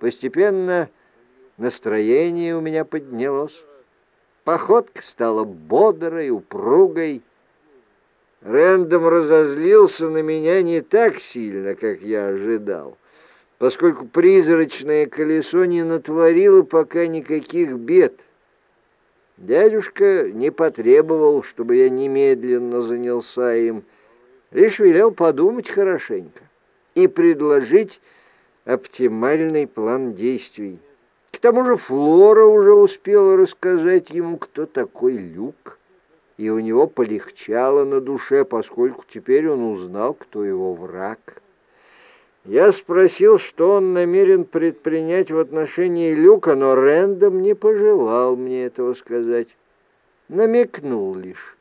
Постепенно настроение у меня поднялось. Походка стала бодрой, упругой. Рэндом разозлился на меня не так сильно, как я ожидал, поскольку призрачное колесо не натворило пока никаких бед. Дядюшка не потребовал, чтобы я немедленно занялся им, лишь велел подумать хорошенько и предложить оптимальный план действий. К тому же Флора уже успела рассказать ему, кто такой Люк, и у него полегчало на душе, поскольку теперь он узнал, кто его враг. Я спросил, что он намерен предпринять в отношении Люка, но Рэндом не пожелал мне этого сказать. Намекнул лишь,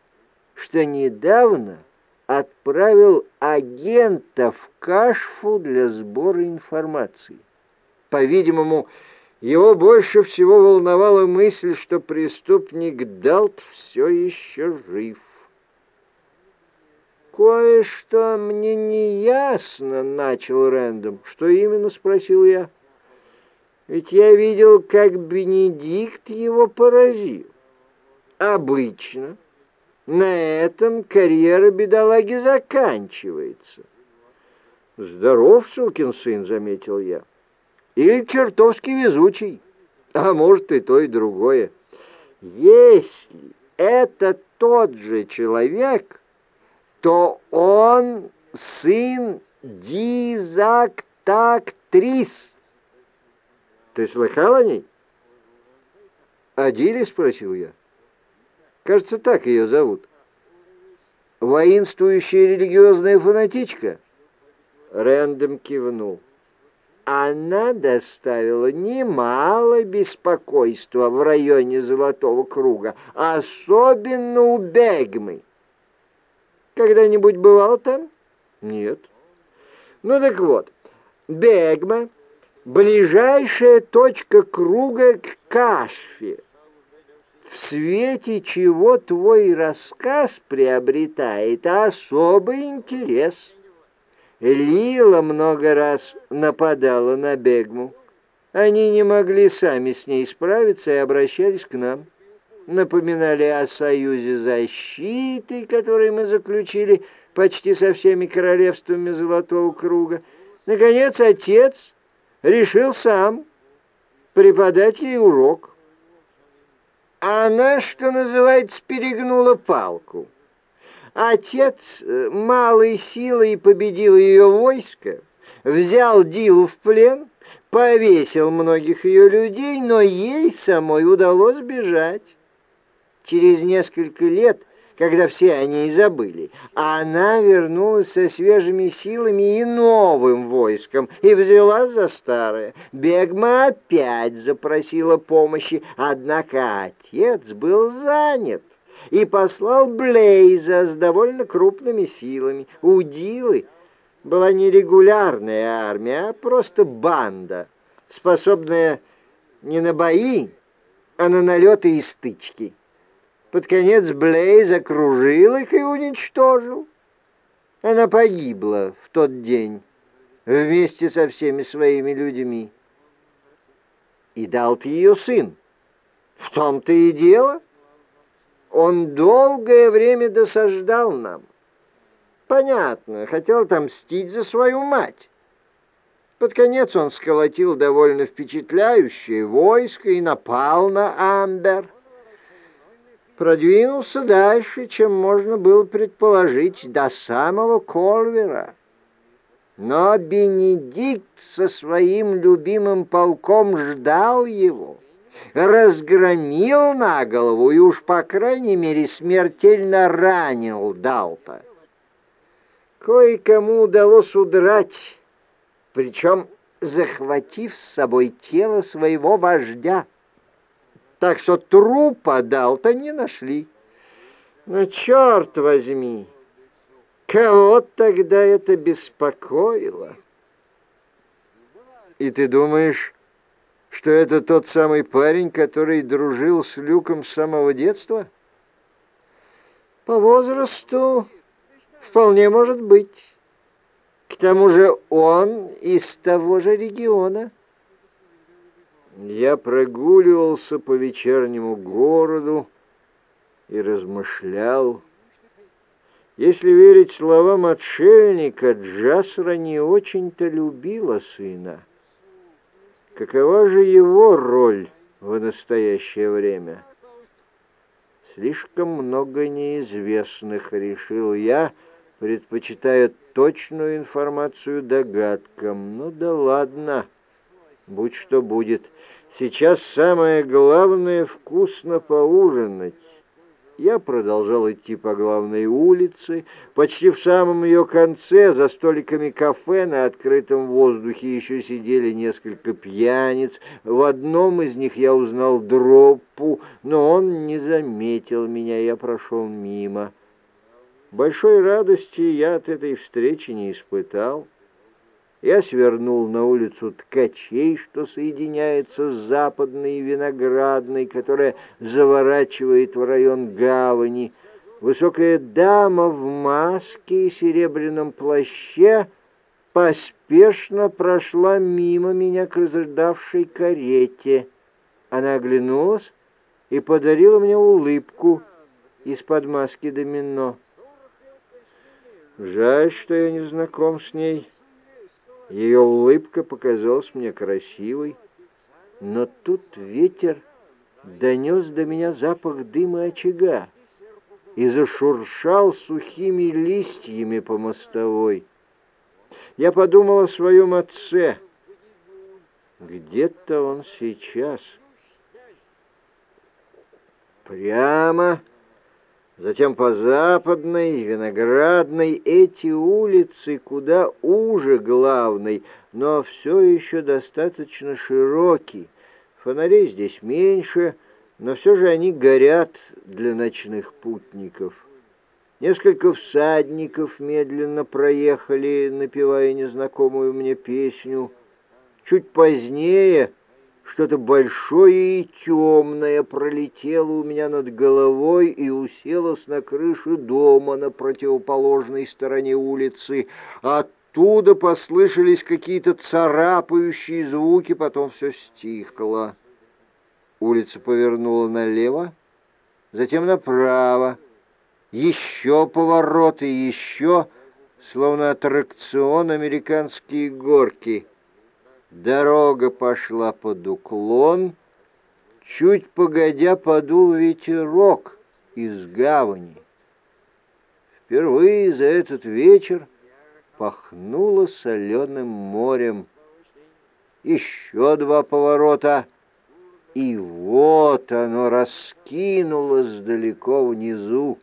что недавно отправил агента в Кашфу для сбора информации. По-видимому, его больше всего волновала мысль, что преступник Далт все еще жив. «Кое-что мне не ясно», — начал Рэндом. «Что именно?» — спросил я. «Ведь я видел, как Бенедикт его поразил. Обычно на этом карьера бедолаги заканчивается». «Здоров, сукин сын», — заметил я. «Или чертовски везучий, а может и то, и другое. Если это тот же человек...» то он сын Дизактактрис. Ты слыхал о ней? О Диле, спросил я. Кажется, так ее зовут. Воинствующая религиозная фанатичка? Рэндом кивнул. Она доставила немало беспокойства в районе Золотого Круга, особенно у Бегмы. Когда-нибудь бывал там? Нет. Ну так вот, Бегма — ближайшая точка круга к Кашфе. В свете чего твой рассказ приобретает особый интерес. Лила много раз нападала на Бегму. Они не могли сами с ней справиться и обращались к нам напоминали о союзе защиты, который мы заключили почти со всеми королевствами Золотого Круга. Наконец, отец решил сам преподать ей урок. Она, что называется, перегнула палку. Отец э, малой силой победил ее войско, взял Дилу в плен, повесил многих ее людей, но ей самой удалось бежать через несколько лет, когда все они и забыли, она вернулась со свежими силами и новым войском и взяла за старое. Бегма опять запросила помощи, однако отец был занят и послал Блейза с довольно крупными силами. У Дилы была не регулярная армия, а просто банда, способная не на бои, а на налеты и стычки. Под конец Блейз окружил их и уничтожил. Она погибла в тот день вместе со всеми своими людьми. И дал ты ее сын. В том-то и дело. Он долгое время досаждал нам. Понятно, хотел отомстить за свою мать. Под конец он сколотил довольно впечатляющее войско и напал на Амбер продвинулся дальше, чем можно было предположить, до самого Колвера. Но Бенедикт со своим любимым полком ждал его, разгромил на голову и уж, по крайней мере, смертельно ранил Далта. Кое-кому удалось удрать, причем захватив с собой тело своего вождя так что трупа Далта не нашли. Но черт возьми, кого тогда это беспокоило? И ты думаешь, что это тот самый парень, который дружил с Люком с самого детства? По возрасту вполне может быть. К тому же он из того же региона. Я прогуливался по вечернему городу и размышлял. Если верить словам отшельника, Джасра не очень-то любила сына. Какова же его роль в настоящее время? Слишком много неизвестных, решил я, предпочитая точную информацию догадкам. Ну да ладно, будь что будет. Сейчас самое главное — вкусно поужинать. Я продолжал идти по главной улице. Почти в самом ее конце, за столиками кафе на открытом воздухе, еще сидели несколько пьяниц. В одном из них я узнал Дроппу, но он не заметил меня, я прошел мимо. Большой радости я от этой встречи не испытал. Я свернул на улицу Ткачей, что соединяется с западной Виноградной, которая заворачивает в район гавани. Высокая дама в маске и серебряном плаще поспешно прошла мимо меня к разждавшей карете. Она оглянулась и подарила мне улыбку из-под маски домино. Жаль, что я не знаком с ней. Ее улыбка показалась мне красивой, но тут ветер донес до меня запах дыма очага и зашуршал сухими листьями по мостовой. Я подумал о своем отце. Где-то он сейчас. Прямо затем по Западной, Виноградной, эти улицы куда уже главной, но все еще достаточно широкие. Фонарей здесь меньше, но все же они горят для ночных путников. Несколько всадников медленно проехали, напевая незнакомую мне песню. Чуть позднее что-то большое и темное пролетело у меня над головой и уселось на крышу дома на противоположной стороне улицы. Оттуда послышались какие-то царапающие звуки, потом все стихло. Улица повернула налево, затем направо. Еще повороты, еще, словно аттракцион американские горки — Дорога пошла под уклон, чуть погодя подул ветерок из гавани. Впервые за этот вечер пахнуло соленым морем. Еще два поворота, и вот оно раскинулось далеко внизу,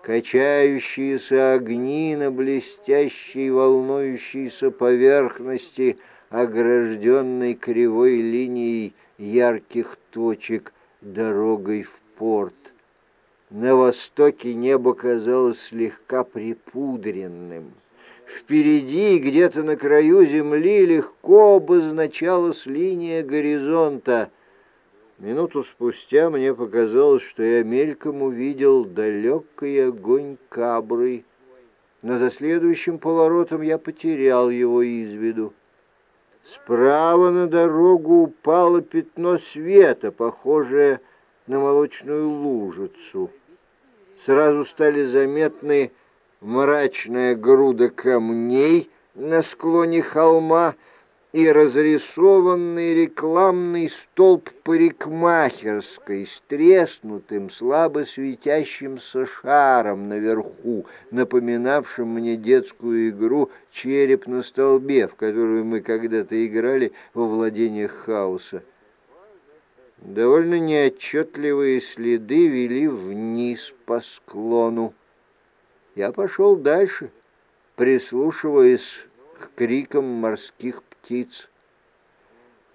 качающиеся огни на блестящей волнующейся поверхности — огражденной кривой линией ярких точек дорогой в порт. На востоке небо казалось слегка припудренным. Впереди, где-то на краю земли, легко обозначалась линия горизонта. Минуту спустя мне показалось, что я мельком увидел далекий огонь кабры, но за следующим поворотом я потерял его из виду. Справа на дорогу упало пятно света, похожее на молочную лужицу. Сразу стали заметны мрачная груда камней на склоне холма и разрисованный рекламный столб парикмахерской с треснутым, слабо светящимся шаром наверху, напоминавшим мне детскую игру «Череп на столбе», в которую мы когда-то играли во владениях хаоса. Довольно неотчетливые следы вели вниз по склону. Я пошел дальше, прислушиваясь к крикам морских птиц.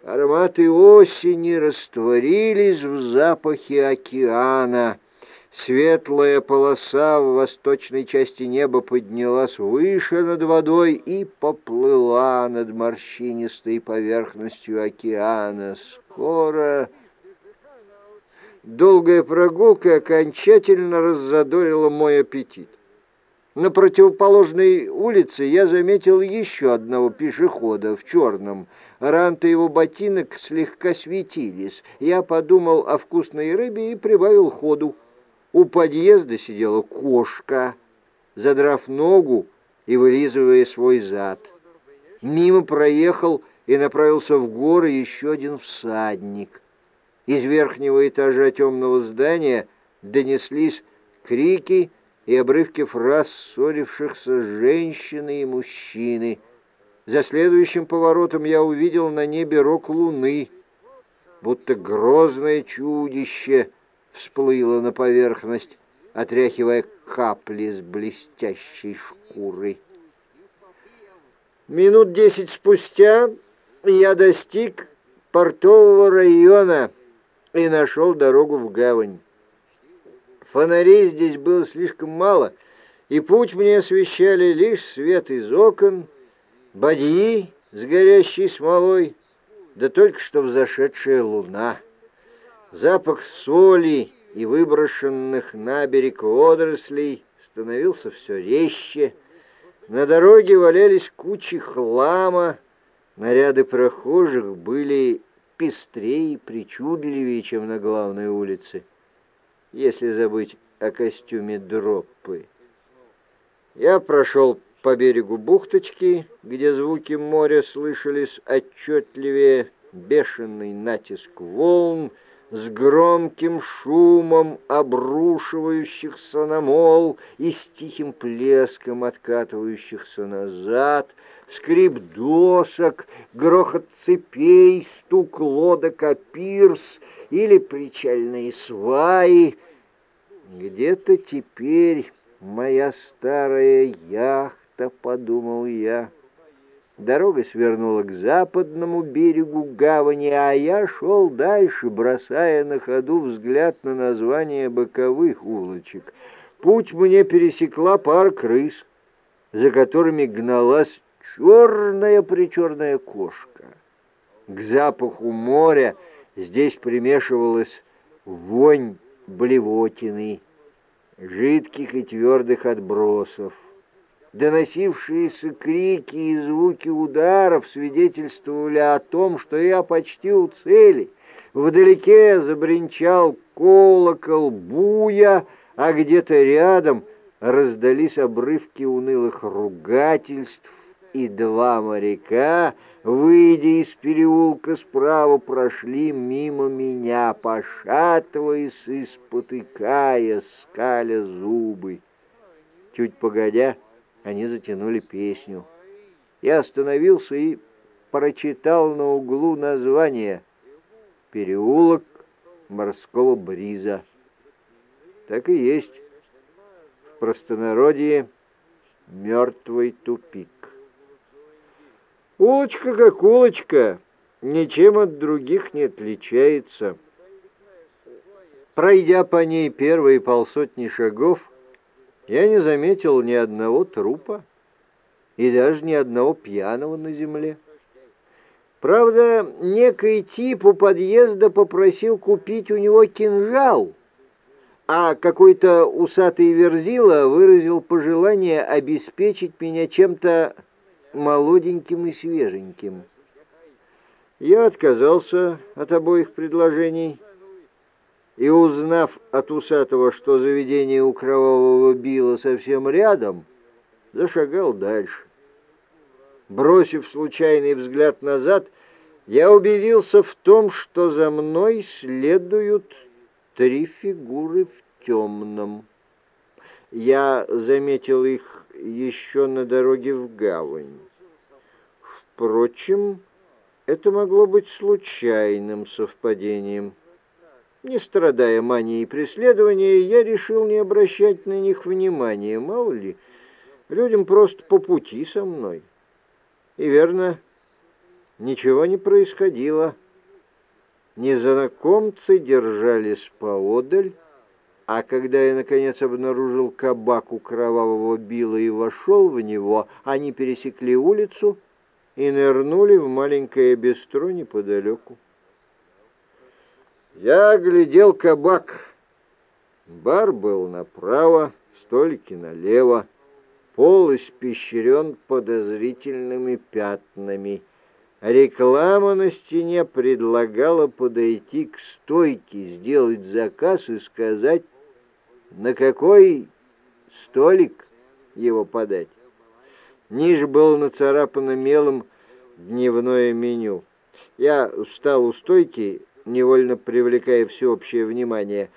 Ароматы осени растворились в запахе океана. Светлая полоса в восточной части неба поднялась выше над водой и поплыла над морщинистой поверхностью океана. Скоро... Долгая прогулка окончательно раззадорила мой аппетит. На противоположной улице я заметил еще одного пешехода в черном. Ранты его ботинок слегка светились. Я подумал о вкусной рыбе и прибавил ходу. У подъезда сидела кошка, задрав ногу и вылизывая свой зад. Мимо проехал и направился в горы еще один всадник. Из верхнего этажа темного здания донеслись крики и обрывки фраз ссорившихся женщины и мужчины. За следующим поворотом я увидел на небе рог луны, будто грозное чудище всплыло на поверхность, отряхивая капли с блестящей шкурой. Минут десять спустя я достиг портового района и нашел дорогу в гавань. Фонарей здесь было слишком мало, и путь мне освещали лишь свет из окон, бадьи с горящей смолой, да только что взошедшая луна. Запах соли и выброшенных на берег водорослей становился все резче. На дороге валялись кучи хлама, наряды прохожих были пестрее и причудливее, чем на главной улице если забыть о костюме дроппы. Я прошел по берегу бухточки, где звуки моря слышались отчетливее, бешеный натиск волн с громким шумом обрушивающихся на мол и с тихим плеском откатывающихся назад, скрип досок, грохот цепей, стук лодок о пирс — или причальные сваи. Где-то теперь моя старая яхта, подумал я. Дорога свернула к западному берегу гавани, а я шел дальше, бросая на ходу взгляд на название боковых улочек. Путь мне пересекла пара крыс, за которыми гналась черная-причерная кошка. К запаху моря — Здесь примешивалась вонь блевотины, жидких и твердых отбросов. Доносившиеся крики и звуки ударов свидетельствовали о том, что я почти у цели. Вдалеке забринчал колокол буя, а где-то рядом раздались обрывки унылых ругательств, и два моряка, выйдя из переулка справа, прошли мимо меня, пошатываясь и спотыкая, скаля зубы. Чуть погодя, они затянули песню. Я остановился и прочитал на углу название «Переулок морского бриза». Так и есть. В простонародье «Мертвый тупик». Улочка как улочка, ничем от других не отличается. Пройдя по ней первые полсотни шагов, я не заметил ни одного трупа и даже ни одного пьяного на земле. Правда, некий тип у подъезда попросил купить у него кинжал, а какой-то усатый верзила выразил пожелание обеспечить меня чем-то молоденьким и свеженьким. Я отказался от обоих предложений и, узнав от усатого, что заведение у кровавого Билла совсем рядом, зашагал дальше. Бросив случайный взгляд назад, я убедился в том, что за мной следуют три фигуры в темном. Я заметил их еще на дороге в гавань. Впрочем, это могло быть случайным совпадением. Не страдая манией преследования, я решил не обращать на них внимания, мало ли, людям просто по пути со мной. И верно, ничего не происходило. Незнакомцы держались поодаль, а когда я, наконец, обнаружил кабак у кровавого Билла и вошел в него, они пересекли улицу и нырнули в маленькое бистро неподалеку. Я глядел кабак. Бар был направо, столики налево, пол испещрен подозрительными пятнами. Реклама на стене предлагала подойти к стойке, сделать заказ и сказать, на какой столик его подать. Ниже было нацарапано мелом дневное меню. Я встал у стойки, невольно привлекая всеобщее внимание.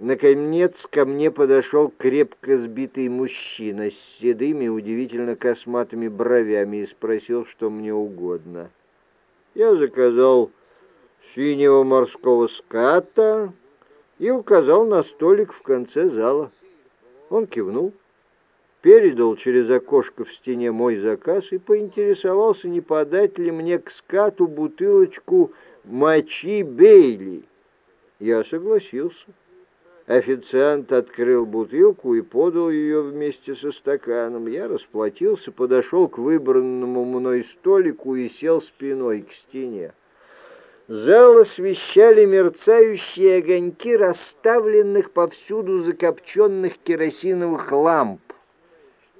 Наконец ко мне подошел крепко сбитый мужчина с седыми, удивительно косматыми бровями и спросил, что мне угодно. Я заказал синего морского ската и указал на столик в конце зала. Он кивнул, передал через окошко в стене мой заказ и поинтересовался, не подать ли мне к скату бутылочку мочи Бейли. Я согласился. Официант открыл бутылку и подал ее вместе со стаканом. Я расплатился, подошел к выбранному мной столику и сел спиной к стене. Зал освещали мерцающие огоньки расставленных повсюду закопченных керосиновых ламп.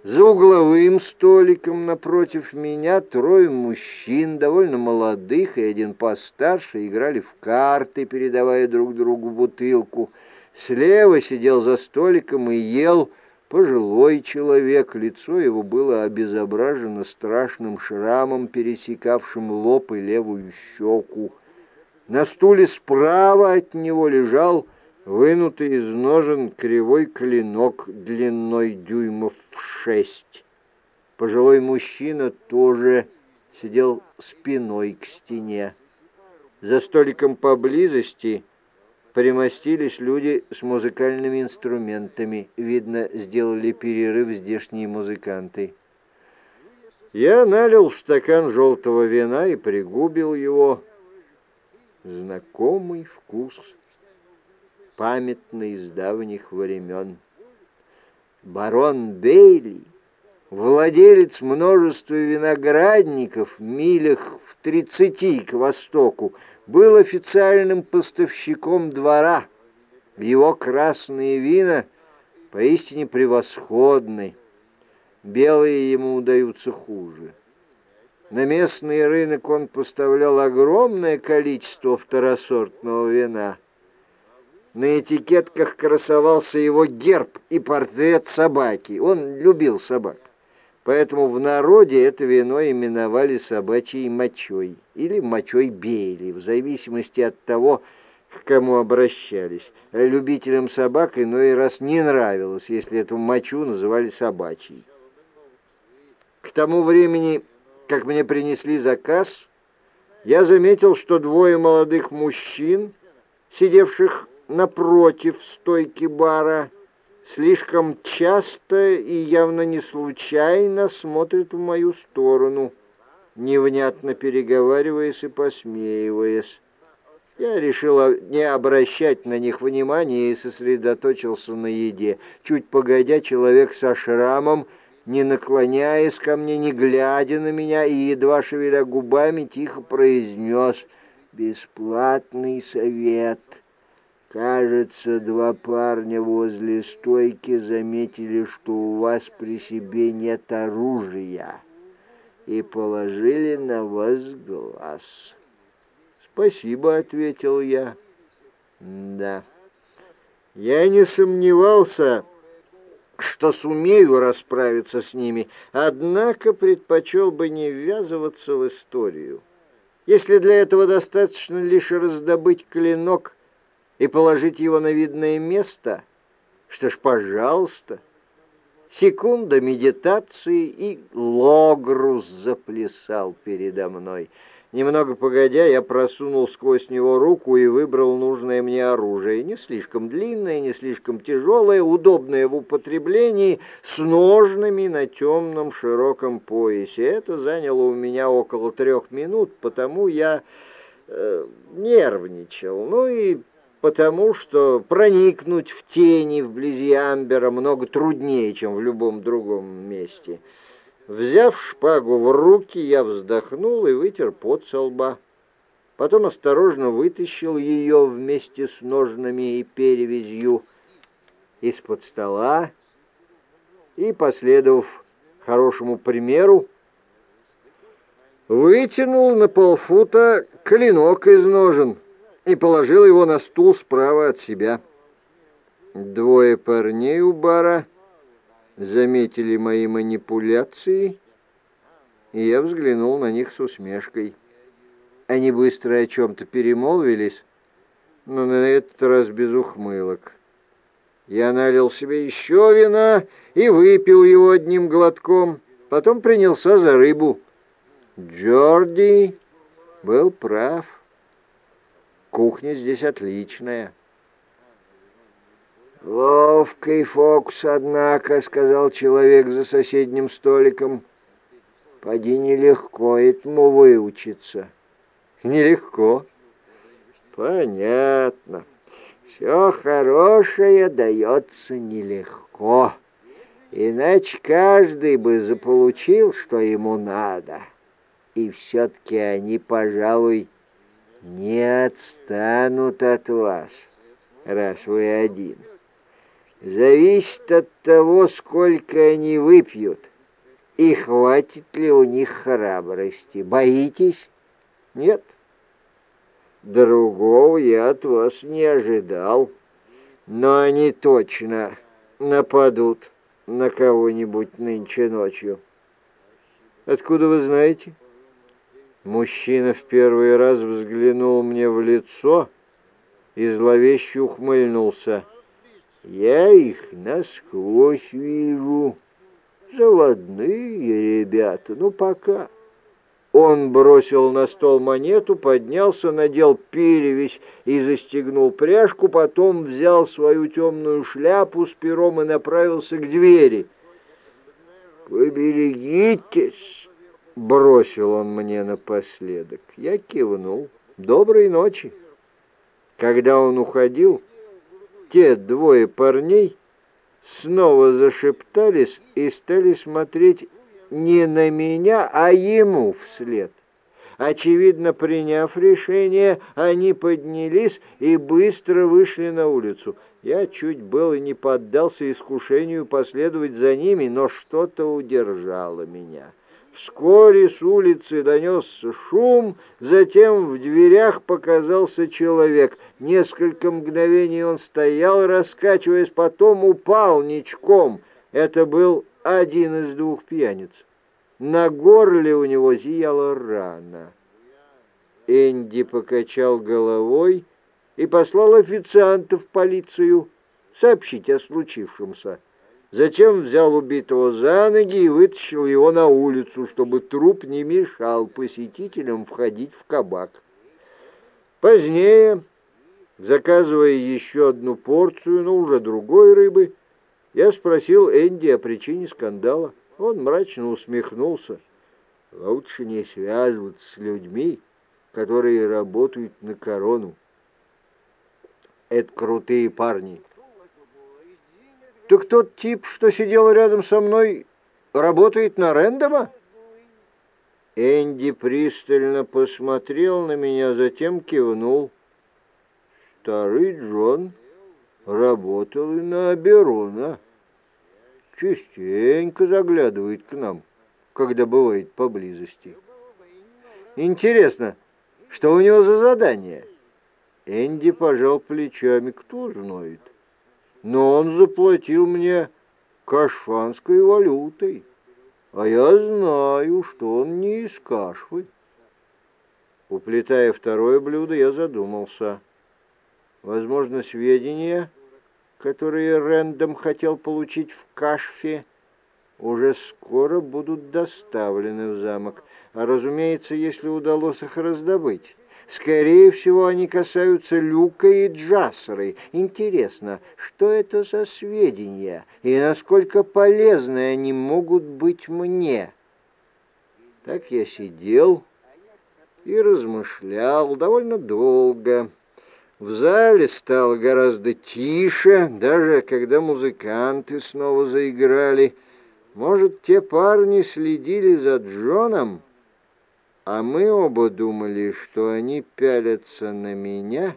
За угловым столиком напротив меня трое мужчин, довольно молодых и один постарше, играли в карты, передавая друг другу бутылку — Слева сидел за столиком и ел пожилой человек. Лицо его было обезображено страшным шрамом, пересекавшим лоб и левую щеку. На стуле справа от него лежал вынутый из ножен кривой клинок длиной дюймов в шесть. Пожилой мужчина тоже сидел спиной к стене. За столиком поблизости примостились люди с музыкальными инструментами. Видно, сделали перерыв здешние музыканты. Я налил в стакан желтого вина и пригубил его. Знакомый вкус, памятный из давних времен. Барон Бейли, владелец множества виноградников, милях в тридцати к востоку, был официальным поставщиком двора. Его красные вина поистине превосходны. Белые ему удаются хуже. На местный рынок он поставлял огромное количество второсортного вина. На этикетках красовался его герб и портрет собаки. Он любил собак. Поэтому в народе это вино именовали собачьей мочой или мочой Бейли, в зависимости от того, к кому обращались. Любителям собак иной раз не нравилось, если эту мочу называли собачьей. К тому времени, как мне принесли заказ, я заметил, что двое молодых мужчин, сидевших напротив стойки бара, слишком часто и явно не случайно смотрит в мою сторону, невнятно переговариваясь и посмеиваясь. Я решил не обращать на них внимания и сосредоточился на еде. Чуть погодя, человек со шрамом, не наклоняясь ко мне, не глядя на меня и едва шевеля губами, тихо произнес «Бесплатный совет». Кажется, два парня возле стойки заметили, что у вас при себе нет оружия, и положили на вас глаз. «Спасибо», — ответил я. «Да». Я не сомневался, что сумею расправиться с ними, однако предпочел бы не ввязываться в историю. Если для этого достаточно лишь раздобыть клинок — и положить его на видное место? Что ж, пожалуйста. Секунда медитации, и логрус заплясал передо мной. Немного погодя, я просунул сквозь него руку и выбрал нужное мне оружие. Не слишком длинное, не слишком тяжелое, удобное в употреблении, с ножными на темном широком поясе. Это заняло у меня около трех минут, потому я э, нервничал. Ну и потому что проникнуть в тени вблизи Амбера много труднее, чем в любом другом месте. Взяв шпагу в руки, я вздохнул и вытер пот со лба. Потом осторожно вытащил ее вместе с ножнами и перевязью из-под стола и, последовав хорошему примеру, вытянул на полфута клинок из ножен и положил его на стул справа от себя. Двое парней у бара заметили мои манипуляции, и я взглянул на них с усмешкой. Они быстро о чем-то перемолвились, но на этот раз без ухмылок. Я налил себе еще вина и выпил его одним глотком, потом принялся за рыбу. Джорди был прав. Кухня здесь отличная. «Ловкий фокус, однако», — сказал человек за соседним столиком. «Поди нелегко этому выучиться». «Нелегко». «Понятно. Все хорошее дается нелегко. Иначе каждый бы заполучил, что ему надо. И все-таки они, пожалуй, не отстанут от вас, раз вы один» зависит от того, сколько они выпьют и хватит ли у них храбрости. Боитесь? Нет. Другого я от вас не ожидал, но они точно нападут на кого-нибудь нынче ночью. Откуда вы знаете? Мужчина в первый раз взглянул мне в лицо и зловеще ухмыльнулся. Я их насквозь вижу. Заводные ребята, ну пока. Он бросил на стол монету, поднялся, надел перевязь и застегнул пряжку, потом взял свою темную шляпу с пером и направился к двери. «Поберегитесь!» — бросил он мне напоследок. Я кивнул. «Доброй ночи!» Когда он уходил те двое парней снова зашептались и стали смотреть не на меня, а ему вслед. Очевидно, приняв решение, они поднялись и быстро вышли на улицу. Я чуть было не поддался искушению последовать за ними, но что-то удержало меня. Вскоре с улицы донесся шум, затем в дверях показался человек. Несколько мгновений он стоял, раскачиваясь, потом упал ничком. Это был один из двух пьяниц. На горле у него зияла рана. Энди покачал головой и послал официанта в полицию сообщить о случившемся. Затем взял убитого за ноги и вытащил его на улицу, чтобы труп не мешал посетителям входить в кабак. Позднее, заказывая еще одну порцию, но уже другой рыбы, я спросил Энди о причине скандала. Он мрачно усмехнулся. Лучше не связываться с людьми, которые работают на корону. Это крутые парни. Так тот тип, что сидел рядом со мной, работает на Рэндома? Энди пристально посмотрел на меня, затем кивнул. Старый Джон работал и на Аберона. Частенько заглядывает к нам, когда бывает поблизости. Интересно, что у него за задание? Энди пожал плечами, кто знает но он заплатил мне кашфанской валютой, а я знаю, что он не из кашфы. Уплетая второе блюдо, я задумался. Возможно, сведения, которые Рэндом хотел получить в кашфе, уже скоро будут доставлены в замок, а, разумеется, если удалось их раздобыть. Скорее всего, они касаются Люка и Джассеры. Интересно, что это за сведения и насколько полезны они могут быть мне? Так я сидел и размышлял довольно долго. В зале стало гораздо тише, даже когда музыканты снова заиграли. Может, те парни следили за Джоном? А мы оба думали, что они пялятся на меня,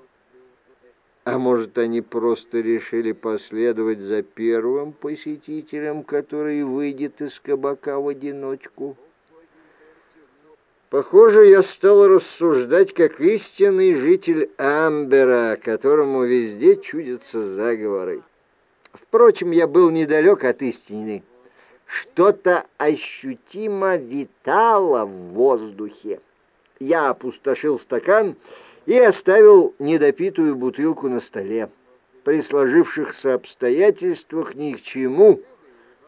а может, они просто решили последовать за первым посетителем, который выйдет из кабака в одиночку. Похоже, я стал рассуждать как истинный житель Амбера, которому везде чудятся заговоры. Впрочем, я был недалек от истины. Что-то ощутимо витало в воздухе. Я опустошил стакан и оставил недопитую бутылку на столе. При сложившихся обстоятельствах ни к чему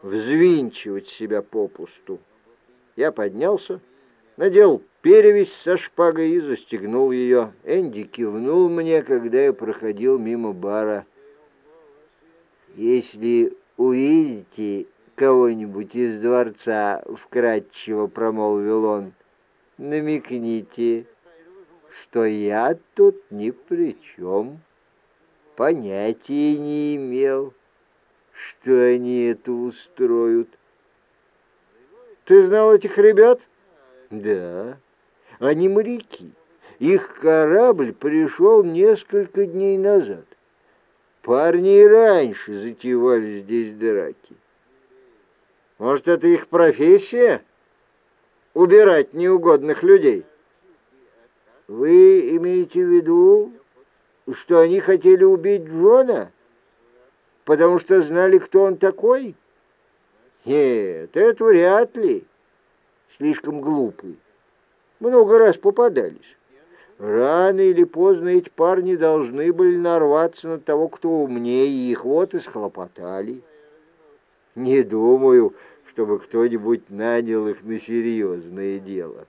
взвинчивать себя попусту. Я поднялся надел перевязь со шпагой и застегнул ее. Энди кивнул мне, когда я проходил мимо бара. «Если увидите кого-нибудь из дворца, — вкратчиво промолвил он, — намекните, что я тут ни при чем. Понятия не имел, что они это устроят. Ты знал этих ребят? Да, они моряки. Их корабль пришел несколько дней назад. Парни и раньше затевали здесь драки. Может, это их профессия? Убирать неугодных людей? Вы имеете в виду, что они хотели убить Джона? Потому что знали, кто он такой? Нет, это вряд ли слишком глупые. Много раз попадались. Рано или поздно эти парни должны были нарваться на того, кто умнее их, вот и схлопотали. Не думаю, чтобы кто-нибудь нанял их на серьезное дело.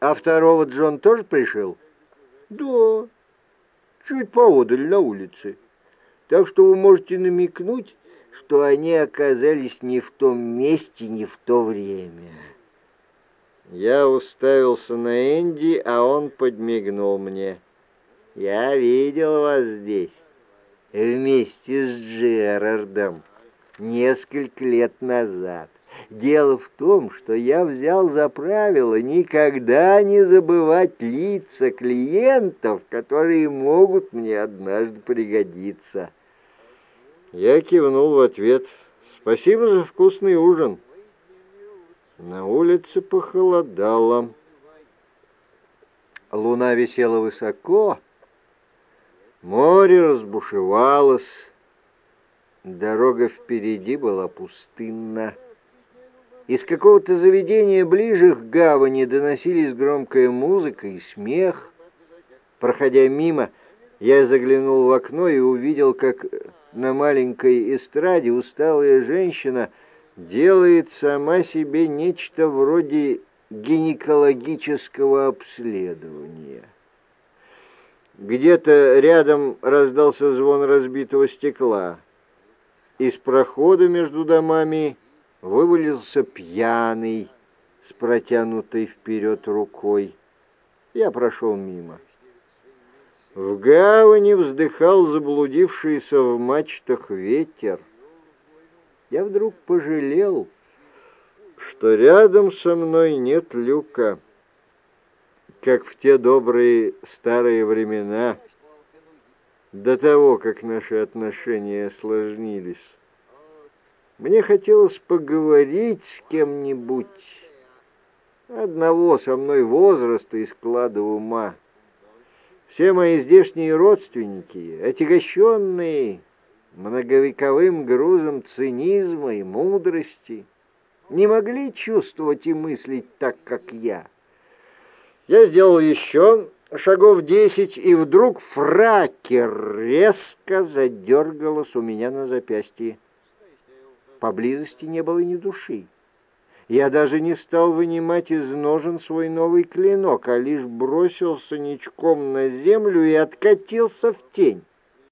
А второго Джон тоже пришел? Да, чуть поодаль на улице. Так что вы можете намекнуть, что они оказались не в том месте, не в то время. Я уставился на Энди, а он подмигнул мне. «Я видел вас здесь, вместе с Джерардом, несколько лет назад. Дело в том, что я взял за правило никогда не забывать лица клиентов, которые могут мне однажды пригодиться». Я кивнул в ответ. «Спасибо за вкусный ужин». На улице похолодало. Луна висела высоко, море разбушевалось, дорога впереди была пустынна. Из какого-то заведения ближе к гавани доносились громкая музыка и смех. Проходя мимо, я заглянул в окно и увидел, как на маленькой эстраде усталая женщина делает сама себе нечто вроде гинекологического обследования. Где-то рядом раздался звон разбитого стекла. Из прохода между домами вывалился пьяный с протянутой вперед рукой. Я прошел мимо. В гавани вздыхал заблудившийся в мачтах ветер. Я вдруг пожалел, что рядом со мной нет люка, как в те добрые старые времена, до того, как наши отношения осложнились. Мне хотелось поговорить с кем-нибудь, одного со мной возраста и склада ума. Все мои здешние родственники, отягощенные многовековым грузом цинизма и мудрости, не могли чувствовать и мыслить так, как я. Я сделал еще шагов десять, и вдруг фракер резко задергалась у меня на запястье. Поблизости не было ни души. Я даже не стал вынимать из ножен свой новый клинок, а лишь бросился ничком на землю и откатился в тень.